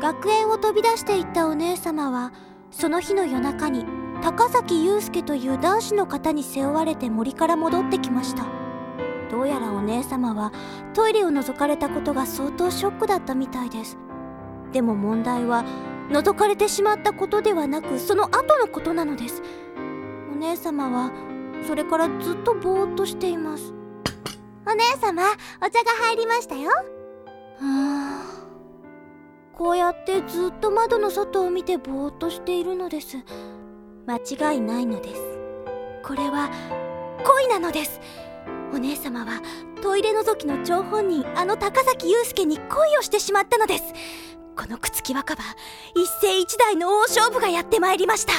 学園を飛び出していったお姉様はその日の夜中に高崎祐介という男子の方に背負われて森から戻ってきました。どうやらお姉様はトイレを覗かれたことが相当ショックだったみたいです。でも問題は覗かれてしまったことではなくその後のことなのです。お姉様はそれからずっとぼーっとしています。お姉様お茶が入りましたよ。はあこうやってずっと窓の外を見てぼーっとしているのです。間違いないのです。これは恋なのです。お姉様はトイレ覗きの張本人あの高崎祐介に恋をしてしまったのです。この朽木若葉一世一代の大勝負がやってまいりました。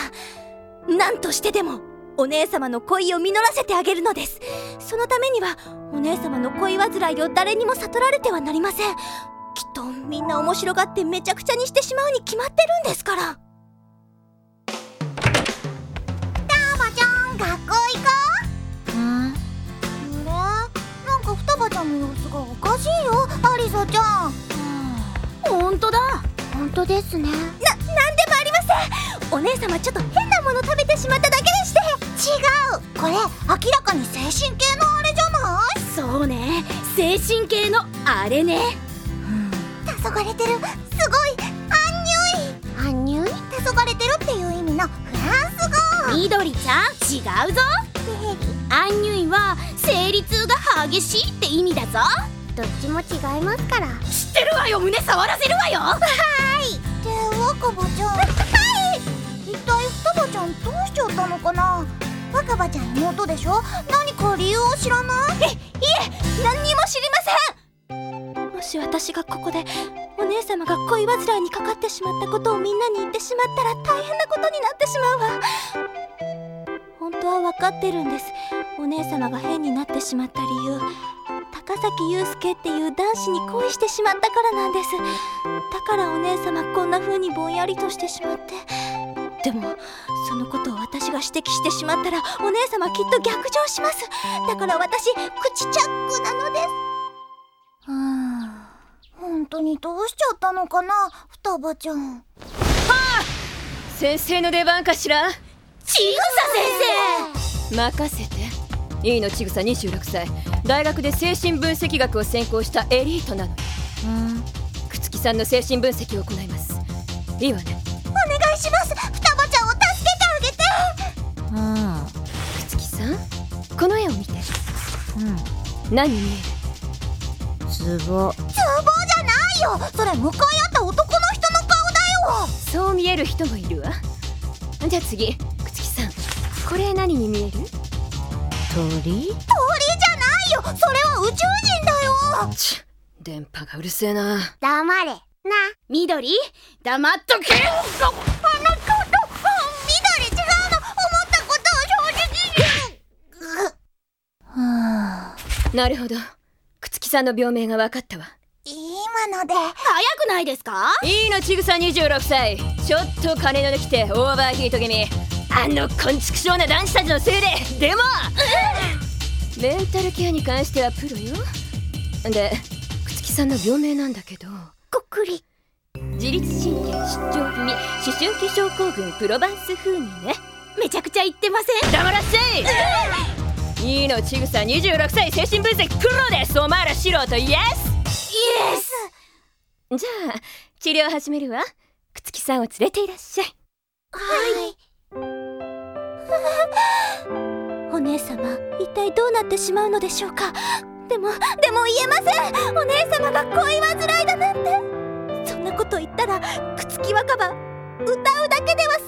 何としてでもお姉様の恋を実らせてあげるのです。そのためにはお姉様の恋煩いを誰にも悟られてはなりません。んな面白がってめちゃくちゃにしてしまうに決まってるんですから。タバちゃん学校行こううん。あれなんか双葉ちゃんの様子がおかしいよアリサちゃん。本当だ。本当ですね。な、なんでもありません。お姉様ちょっと変なもの食べてしまっただけでして。違うこれ明らかに精神系のあれじゃないそうね精神系のあれね黄昏れてる。すごい。アンニュイアンニュイ黄昏れてるっていう意味の。フランス語。緑ちゃん？違うぞ。アンニュイは生理痛が激しいって意味だぞ。どっちも違いますから。知ってるわよ。胸触らせるわよ。で若葉ちゃん。はい。一体双葉ちゃんどうしちゃったのかな？若葉ちゃん妹でしょ？何か理由を知らない？えいえ何にも知りません。もし私がここでお姉様が恋煩いにかかってしまったことをみんなに言ってしまったら大変なことになってしまうわ。本当は分かってるんです。お姉様が変になってしまった理由。高崎祐介っていう男子に恋してしまったからなんです。だからお姉様こんな風にぼんやりとしてしまって。でもそのことを私が指摘してしまったらお姉様きっと逆上します。だから私口チャックなのです。うん当にどうしちゃったのかな双葉ちゃん。先生の出番かしら？ちぐさ先任せて。いいのちぐさ26歳。大学で精神分析学を専攻したエリートなの。朽木さんの精神分析を行います。いいわね。お願いします。双葉ちゃんを助けてあげて。朽木さんこの絵を見て。何に見える？ツボツボじゃないよそれ向かい合った男の人の顔だよ。そう見える人もいるわ。じゃあ次朽木さん。これ何に見える？鳥？鳥じゃないよ。それは宇宙人だよ。ちゅ電波がうるせえな。黙れ。な。緑？黙っとけ。あのちょっと。緑違うの。思ったことを正直に なるほど。朽木さんの病名が分かったわ今ので。早くないですか？いいのちぐさ26歳。ちょっと金の抜きてオーバーヒート気味。あのこんちくしょうな男子たちのせいで。でも メンタルケアに関してはプロよ。で朽木さんの病名なんだけど。こっくり。自律神経失調気味思春期症候群プロバンス風味ね。めちゃくちゃ言ってません？黙らせい！いのちぐさ26歳精神分析プロです。お前ら素人イエスイエスじゃあ治療始めるわ。朽木さんを連れていらっしゃい。はい。お姉様一体どうなってしまうのでしょうか？でもでも言えません！お姉様が恋煩いだなんて！そんなこと言ったら朽木若葉歌うだけでは